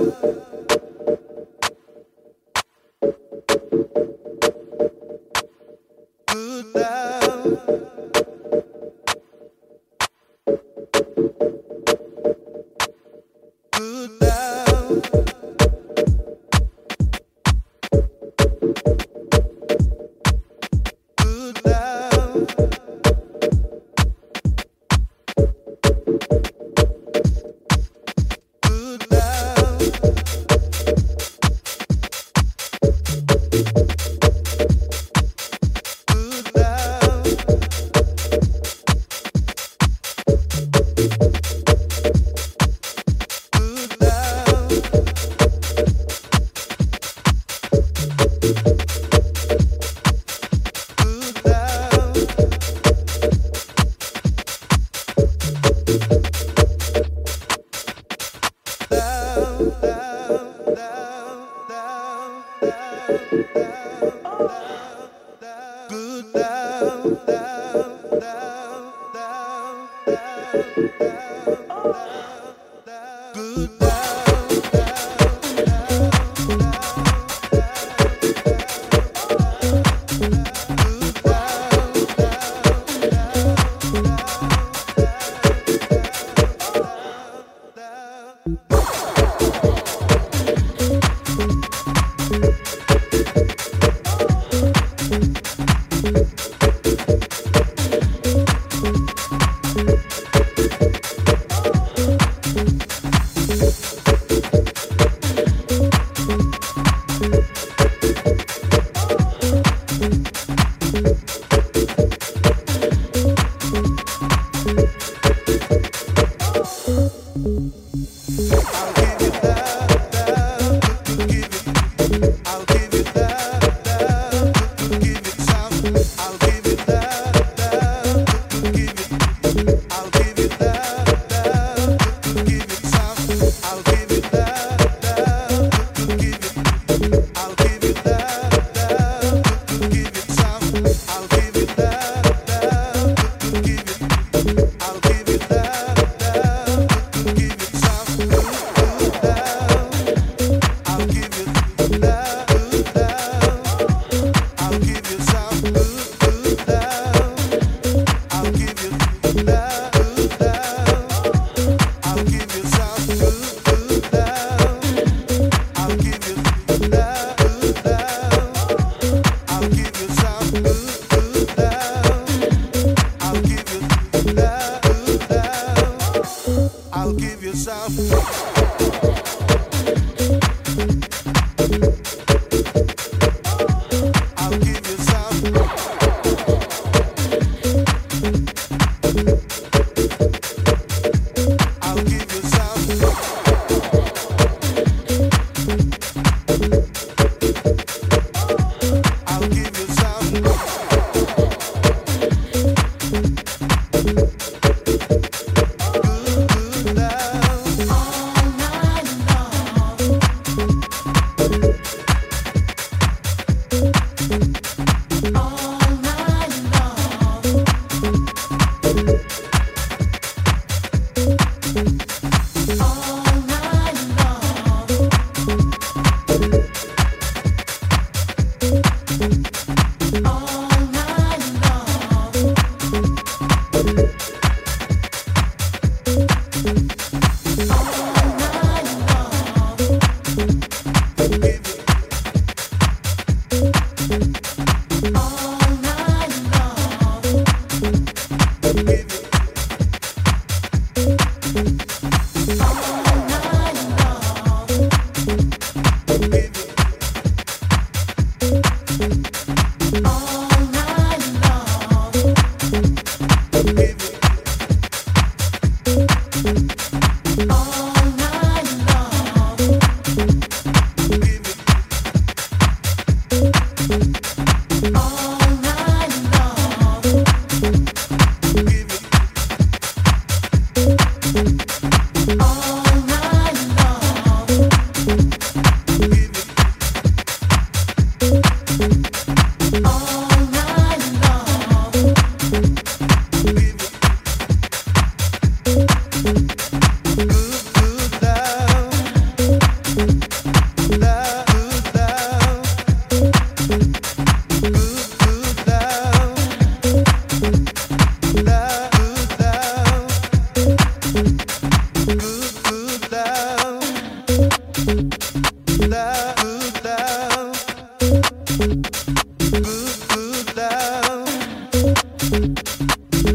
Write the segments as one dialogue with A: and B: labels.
A: I'll give you I'll give you some.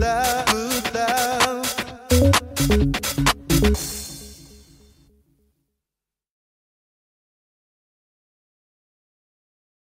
A: love.